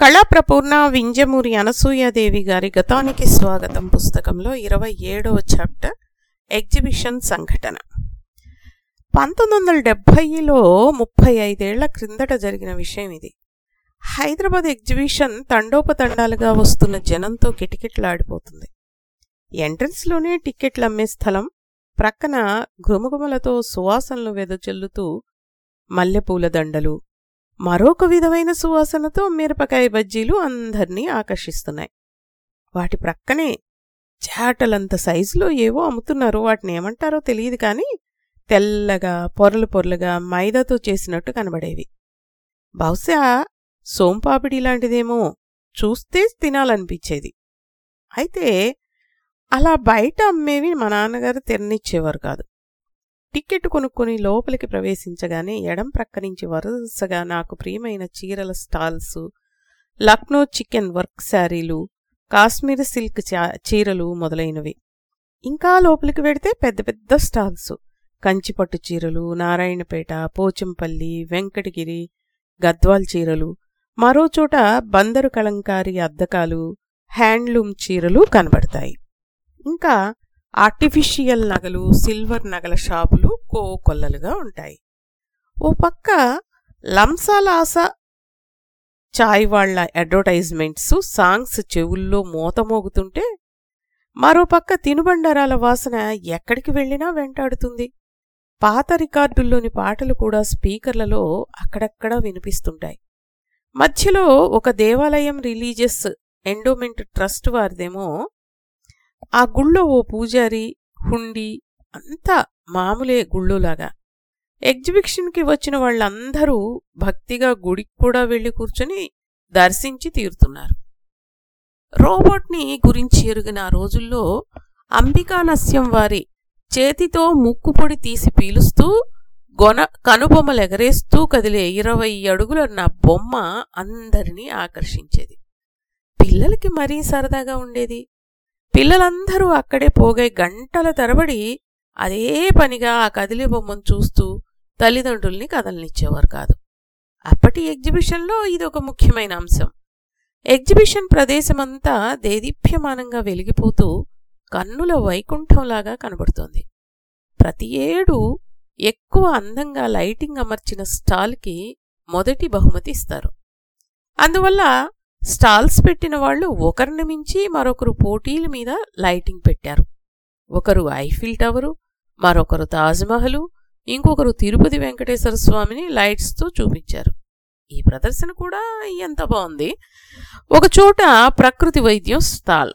కళాప్రపూర్ణ వింజమూరి అనసూయాదేవి గారి గతానికి స్వాగతం పుస్తకంలో ఇరవై ఏడవ చాప్టర్ ఎగ్జిబిషన్ సంఘటన. పంతొమ్మిది వందల డెబ్భైలో ముప్పై ఐదేళ్ళ క్రిందట జరిగిన విషయం ఇది. హైదరాబాద్ ఎగ్జిబిషన్ తండోపతండాలుగా వస్తున్న జనంతో కిటకిటలాడిపోతుంది. ఎంట్రన్స్లోనే టిక్కెట్లు అమ్మే స్థలం ప్రక్కన ఘుమఘుమలతో సువాసనలు వెదజల్లుతూ మల్లెపూల దండలు మరొక విధమైన సువాసనతో మిరపకాయ బజ్జీలు అందర్నీ ఆకర్షిస్తున్నాయి. వాటి ప్రక్కనే చేటలంత సైజులో ఏవో అమ్ముతున్నారు. వాటిని ఏమంటారో తెలియదు కానీ తెల్లగా పొరలు పొరలుగా మైదాతో చేసినట్టు కనబడేవి. బహుశా సోంపాపిడి లాంటిదేమో చూస్తే తినాలనిపించేది. అయితే అలా బయట అమ్మేవి మా నాన్నగారు తెరనిచ్చేవారు కాదు. టిక్కెట్ కొనుక్కొని లోపలికి ప్రవేశించగానే ఎడం ప్రక్క నుంచి వరుసగా నాకు ప్రియమైన చీరల స్టాల్స్ లక్నో చికెన్ వర్క్ శారీలు కాశ్మీర్ సిల్క్ చీరలు మొదలైనవి. ఇంకా లోపలికి వెడితే పెద్ద పెద్ద స్టాల్స్. కంచిపట్టు చీరలు నారాయణపేట పోచంపల్లి వెంకటగిరి గద్వాల్ చీరలు మరోచోట బందరు కలంకారి అద్దకాలు హ్యాండ్లూమ్ చీరలు కనబడతాయి. ఇంకా ఆర్టిఫిషియల్ నగలు సిల్వర్ నగల షాపులు కోకొల్లలుగా ఉంటాయి. ఓ పక్క లంసాలాస చాయ్ వాళ్ళ అడ్వర్టైజ్మెంట్స్ సాంగ్స్ చెవుల్లో మోత మోగుతుంటే మరో పక్క తినుబండరాల వాసన ఎక్కడికి వెళ్ళినా వెంటాడుతుంది. పాత రికార్డుల్లోని పాటలు కూడా స్పీకర్లలో అక్కడక్కడా వినిపిస్తుంటాయి. మధ్యలో ఒక దేవాలయం రిలీజియస్ ఎండోమెంట్ ట్రస్ట్ వారిదేమో ఆ గుళ్ళో ఓ పూజారి హుండీ అంతా మామూలే గుళ్ళోలాగా. ఎగ్జిబిషన్కి వచ్చిన వాళ్ళందరూ భక్తిగా గుడికి కూడా వెళ్ళి కూర్చుని దర్శించి తీరుతున్నారు. రోబోట్ని గురించి ఎరిగిన రోజుల్లో అంబికానస్యం వారి చేతితో ముక్కుపొడి తీసి పీలుస్తూ గొన కనుబొమ్మలు ఎగరేస్తూ కదిలే ఇరవై అడుగుల నా బొమ్మ అందరినీ ఆకర్షించేది. పిల్లలకి మరీ సరదాగా ఉండేది. పిల్లలందరూ అక్కడే పోగై గంటల తరబడి అదే పనిగా ఆ కదిలే బొమ్మను చూస్తూ తల్లిదండ్రుల్ని కదలనిచ్చేవారు కాదు. అప్పటి ఎగ్జిబిషన్లో ఇది ఒక ముఖ్యమైన అంశం. ఎగ్జిబిషన్ ప్రదేశమంతా దేదీప్యమానంగా వెలిగిపోతూ కన్నుల వైకుంఠంలాగా కనబడుతోంది. ప్రతి ఏడు ఎక్కువ అందంగా లైటింగ్ అమర్చిన స్టాల్కి మొదటి బహుమతి ఇస్తారు. అందువల్ల స్టాల్స్ పెట్టిన వాళ్ళు ఒకరిని మించి మరొకరు పోటీల మీద లైటింగ్ పెట్టారు. ఒకరు ఐఫిల్ టవరు మరొకరు తాజ్మహలు ఇంకొకరు తిరుపతి వెంకటేశ్వర స్వామిని లైట్స్తో చూపించారు. ఈ ప్రదర్శన కూడా ఎంత బాగుంది. ఒకచోట ప్రకృతి వైద్యం స్టాల్.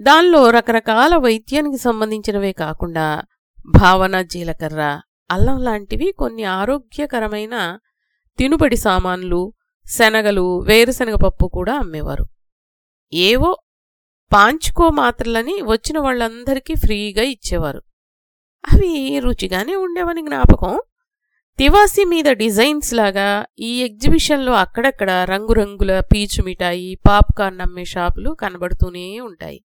దానిలో రకరకాల వైద్యానికి సంబంధించినవే కాకుండా భావన జీలకర్ర అల్లం లాంటివి కొన్ని ఆరోగ్యకరమైన తినుబడి సామాన్లు శనగలు వేరుశనగ పప్పు కూడా అమ్మేవారు. ఏవో పాంచుకో మాత్రలని వచ్చిన వాళ్ళందరికీ ఫ్రీగా ఇచ్చేవారు. అవి రుచిగానే ఉండేవని జ్ఞాపకం. తివాసి మీద డిజైన్స్ లాగా ఈ ఎగ్జిబిషన్లో అక్కడక్కడ రంగురంగుల పీచు మిఠాయి పాప్కార్న్ అమ్మే షాపులు కనబడుతూనే ఉంటాయి.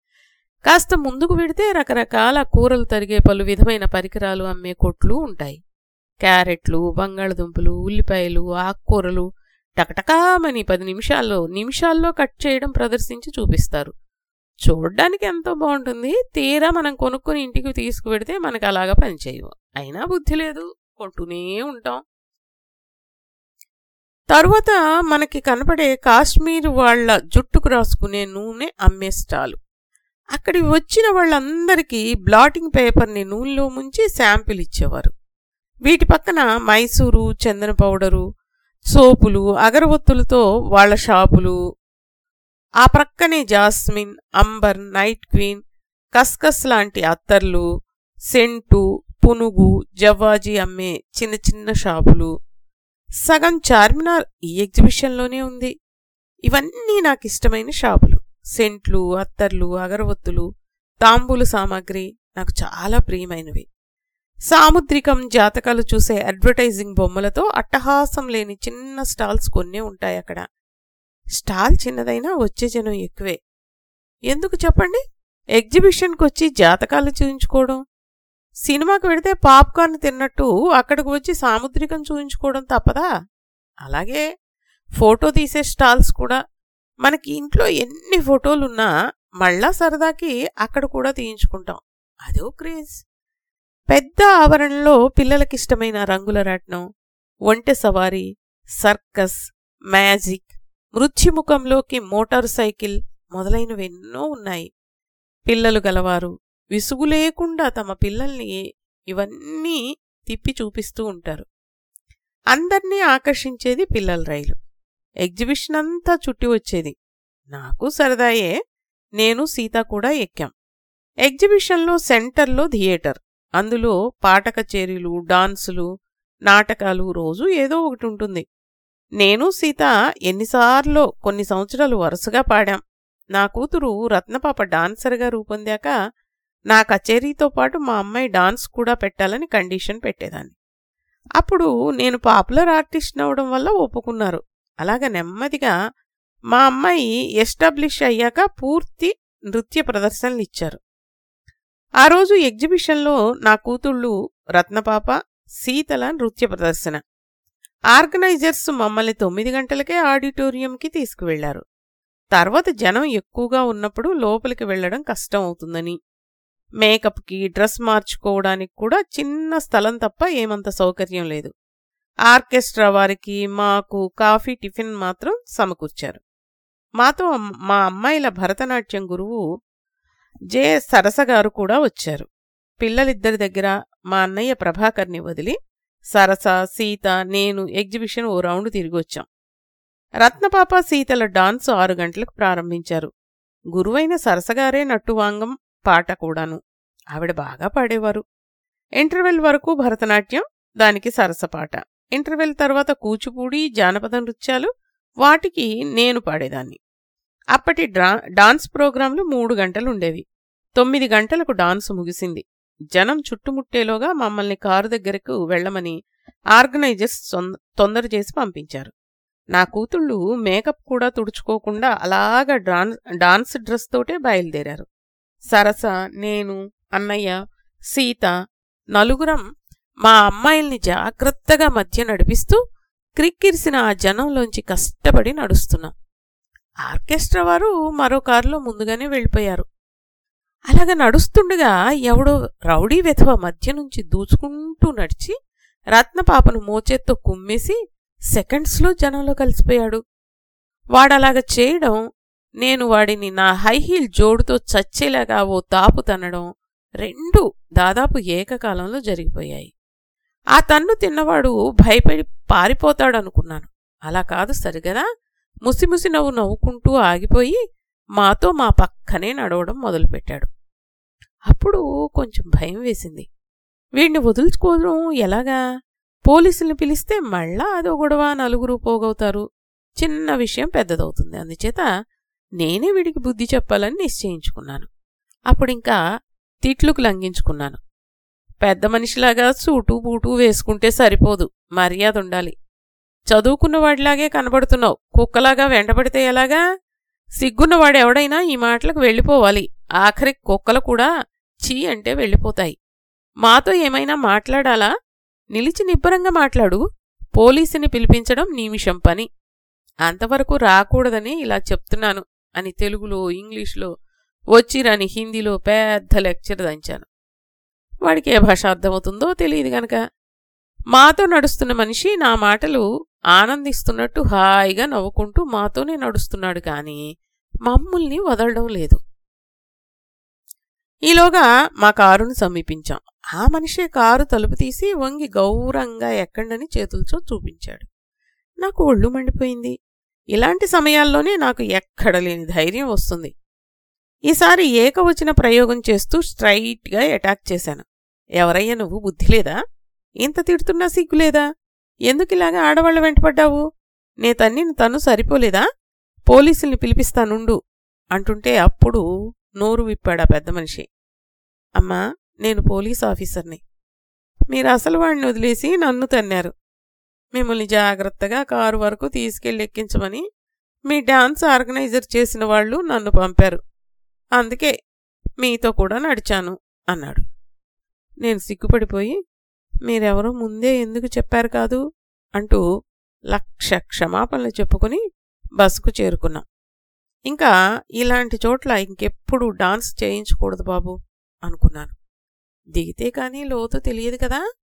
కాస్త ముందుకు వెడితే రకరకాల కూరలు తరిగే పలు విధమైన పరికరాలు అమ్మే కొట్లు ఉంటాయి. క్యారెట్లు బంగాళదుంపలు ఉల్లిపాయలు ఆకుకూరలు టకటకామని పది నిమిషాల్లో నిమిషాల్లో కట్ చేయడం ప్రదర్శించి చూపిస్తారు. చూడ్డానికి ఎంతో బాగుంటుంది. తీరా మనం కొనుక్కొని ఇంటికి తీసుకువెడితే మనకు అలాగా పనిచేయవు అయినా బుద్ధి లేదు. కొంటూనే ఉంటాం. తరువాత మనకి కనపడే కాశ్మీర్ వాళ్ళ జుట్టుకు రాసుకునే నూనె అమ్మే స్టాలు. అక్కడి వచ్చిన వాళ్ళందరికీ బ్లాటింగ్ పేపర్ని నూనెలో ముంచి శాంపిల్ ఇచ్చేవారు. వీటి పక్కన మైసూరు చందన పౌడరు సోపులు అగరవత్తులతో వాళ్ళ షాపులు. ఆ ప్రక్కనే జాస్మిన్ అంబర్ నైట్ క్వీన్ కస్కస్ లాంటి అత్తర్లు సెంటు పునుగు జవ్వాజీ అమ్మే చిన్న చిన్న షాపులు. సగం చార్మినార్ ఈ ఎగ్జిబిషన్లోనే ఉంది. ఇవన్నీ నాకు ఇష్టమైన షాపులు. సెంట్లు అత్తర్లు అగరవత్తులు తాంబూలు సామాగ్రి నాకు చాలా ప్రియమైనవి. సాముద్రికం జాతకాలు చూసే అడ్వర్టైజింగ్ బొమ్మలతో అట్టహాసం లేని చిన్న స్టాల్స్ కొన్నే ఉంటాయి అక్కడ. స్టాల్ చిన్నదైనా వచ్చే జనం ఎక్కువే. ఎందుకు చెప్పండి? ఎగ్జిబిషన్కి వచ్చి జాతకాలు చూయించుకోవడం? సినిమాకి వెడితే పాప్కార్న్ తిన్నట్టు అక్కడికి వచ్చి సాముద్రికం చూయించుకోవడం తప్పదా? అలాగే ఫోటో తీసే స్టాల్స్ కూడా. మనకి ఇంట్లో ఎన్ని ఫోటోలున్నా మళ్ళా సరదాకి అక్కడ కూడా తీయించుకుంటాం. అదో క్రేజ్. పెద్ద ఆవరణలో పిల్లలకిష్టమైన రంగుల రాట్నం ఒంటె సవారీ సర్కస్ మ్యాజిక్ మృత్యుముఖంలోకి మోటారు సైకిల్ మొదలైనవి ఎన్నో ఉన్నాయి. పిల్లలు గలవారు విసుగు లేకుండా తమ పిల్లల్ని ఇవన్నీ తిప్పి చూపిస్తూ ఉంటారు. అందర్నీ ఆకర్షించేది పిల్లల రైలు. ఎగ్జిబిషన్ అంతా చుట్టి వచ్చేది. నాకు సరదాయే నేను సీత కూడా ఎక్కాం. ఎగ్జిబిషన్లో సెంటర్లో థియేటర్. అందులో పాట కచేరీలు డాన్సులు నాటకాలు రోజు ఏదో ఒకటి ఉంటుంది. నేను సీత ఎన్నిసార్లో కొన్ని సంవత్సరాలు వరుసగా పాడాం. నా కూతురు రత్నపాప డాన్సర్గా రూపొందాక నా కచేరీతో పాటు మా అమ్మాయి డాన్స్ కూడా పెట్టాలని కండిషన్ పెట్టేదాన్ని. అప్పుడు నేను పాపులర్ ఆర్టిస్ట్ అవడం వల్ల ఒప్పుకున్నారు. అలాగ నెమ్మదిగా మా అమ్మాయి ఎస్టాబ్లిష్ అయ్యాక పూర్తి నృత్య ప్రదర్శనలు ఇచ్చారు. ఆ రోజు ఎగ్జిబిషన్లో నా కూతుళ్ళు రత్నపాప సీతల నృత్య ప్రదర్శన. ఆర్గనైజర్స్ మమ్మల్ని తొమ్మిది గంటలకే ఆడిటోరియంకి తీసుకువెళ్ళారు. తర్వాత జనం ఎక్కువగా ఉన్నప్పుడు లోపలికి వెళ్ళడం కష్టం అవుతుందని. మేకప్కి డ్రెస్ మార్చుకోవడానికి కూడా చిన్న స్థలం తప్ప ఏమంత సౌకర్యం లేదు. ఆర్కెస్ట్రా వారికి మాకు కాఫీ టిఫిన్ మాత్రం సమకూర్చారు. మాతో మా అమ్మాయిల భరతనాట్యం గురువు జే సరసగారు కూడా వచ్చారు. పిల్లలిద్దరి దగ్గర మా అన్నయ్య ప్రభాకర్ని వదిలి సరస సీత నేను ఎగ్జిబిషన్ ఓ రౌండ్ తిరిగొచ్చాం రత్నపాప సీతల డాన్స్ ఆరు గంటలకు ప్రారంభించారు. గురువైన సరసగారే నట్టువాంగం పాట కూడాను. ఆవిడ బాగా పాడేవారు. ఇంటర్వెల్ వరకు భరతనాట్యం దానికి సరసపాట ఇంటర్వెల్ తర్వాత కూచిపూడి జానపద నృత్యాలు వాటికి నేను పాడేదాన్ని. అప్పటి డ్రా డాన్స్ ప్రోగ్రాంలు మూడు గంటలుండేవి. తొమ్మిది గంటలకు డాన్స్ ముగిసింది. జనం చుట్టుముట్టేలోగా మమ్మల్ని కారు దగ్గరకు వెళ్ళమని ఆర్గనైజర్స్ తొందర చేసి పంపించారు. నా కూతుళ్ళు మేకప్ కూడా తుడుచుకోకుండా అలాగా డాన్స్ డాన్స్ డ్రెస్ తోటే బయలుదేరారు. సరస నేను అన్నయ్య సీత నలుగురం మా అమ్మాయిల్ని జాగ్రత్తగా మధ్య నడిపిస్తూ క్రిక్కిరిసిన ఆ జనంలోంచి కష్టపడి నడుస్తున్నాం. ఆర్కెస్ట్రా వారు మరో కారులో ముందుగానే వెళ్ళిపోయారు. అలాగ నడుస్తుండగా ఎవడో రౌడీ వెధవ మధ్య నుంచి దూచుకుంటూ నడిచి రత్నపాపను మోచేత్తో కుమ్మేసి సెకండ్స్లో జనంలో కలిసిపోయాడు. వాడలాగ చేయడం నేను వాడిని నా హైహీల్ జోడుతో చచ్చేలాగా ఓ తాపు తన్నడం రెండూ దాదాపు ఏకకాలంలో జరిగిపోయాయి. ఆ తన్ను తిన్నవాడు భయపడి పారిపోతాడనుకున్నాను. అలా కాదు సరిగదా? ముసిముసి నవ్వు నవ్వుకుంటూ ఆగిపోయి మాతో మా పక్కనే నడవడం మొదలుపెట్టాడు. అప్పుడు కొంచెం భయం వేసింది. వీడిని వదులుచుకోవడం ఎలాగా? పోలీసుల్ని పిలిస్తే మళ్ళా అదో గొడవ నలుగురు పోగవుతారు. చిన్న విషయం పెద్దదవుతుంది. అందుచేత నేనే వీడికి బుద్ధి చెప్పాలని నిశ్చయించుకున్నాను. అప్పుడింకా తిట్లుకు లంఘించుకున్నాను. పెద్ద మనిషిలాగా సూటు బూటు వేసుకుంటే సరిపోదు. మర్యాద ఉండాలి చదువుకున్నవాడిలాగే కనబడుతున్నావు. కుక్కలాగా వెంటబడితే ఎలాగా? సిగ్గున్నవాడెవడైనా ఈ మాటలకు వెళ్ళిపోవాలి. ఆఖరి కుక్కలు కూడా చీ అంటే వెళ్ళిపోతాయి. మాతో ఏమైనా మాట్లాడాలా? నిలిచి నిబ్బరంగా మాట్లాడు. పోలీసుని పిలిపించడం నిమిషం పని. అంతవరకు రాకూడదని ఇలా చెప్తున్నాను అని తెలుగులో ఇంగ్లీష్లో వచ్చిరని హిందీలో పెద్ద లెక్చర్ దంచాను. వాడికి ఏ భాష అర్థమవుతుందో తెలియదు గనక. మాతో నడుస్తున్న మనిషి నా మాటలు ఆనందిస్తున్నట్టు హాయిగా నవ్వుకుంటూ మాతోనే నడుస్తున్నాడు కాని మమ్ముల్ని వదలడం లేదు. ఈలోగా మా కారును సమీపించాం. ఆ మనిషే కారు తలుపు తీసి వంగి గౌరంగా ఎక్కండని చేతులతో చూపించాడు. నాకు ఒళ్ళు మండిపోయింది. ఇలాంటి సమయాల్లోనే నాకు ఎక్కడలేని ధైర్యం వస్తుంది. ఈసారి ఏకవచన ప్రయోగం చేస్తూ స్ట్రైట్గా అటాక్ చేశాను. ఎవరయ్యా నువ్వు? బుద్ధి లేదా? ఇంత తిడుతున్నా సిగ్గులేదా ఎందుకిలాగా ఆడవాళ్ళ వెంటపడ్డావు నే తన్నిని తను సరిపోలేదా? పోలీసుల్ని పిలిపిస్తానుండు అంటుంటే అప్పుడు నోరు విప్పాడా పెద్ద మనిషి. అమ్మా నేను పోలీస్ ఆఫీసర్ని. మీరు అసలు వాడిని వదిలేసి నన్ను తన్నారు. మిమ్మల్ని జాగ్రత్తగా కారు వరకు తీసుకెళ్ళి ఎక్కించమని మీ డాన్స్ ఆర్గనైజర్ చేసిన వాళ్ళు నన్ను పంపారు. అందుకే మీతో కూడా నడిచాను అన్నాడు. నేను సిగ్గుపడిపోయి మీరెవరో ముందే ఎందుకు చెప్పారు కాదు? అంటూ లక్ష క్షమాపణలు చెప్పుకుని బస్సుకు చేరుకున్నాం. ఇంకా ఇలాంటి చోట్ల ఇంకెప్పుడు డాన్స్ చేయించకూడదు బాబు అనుకున్నాను. దిగితే కానీ లోతు తెలియదు కదా?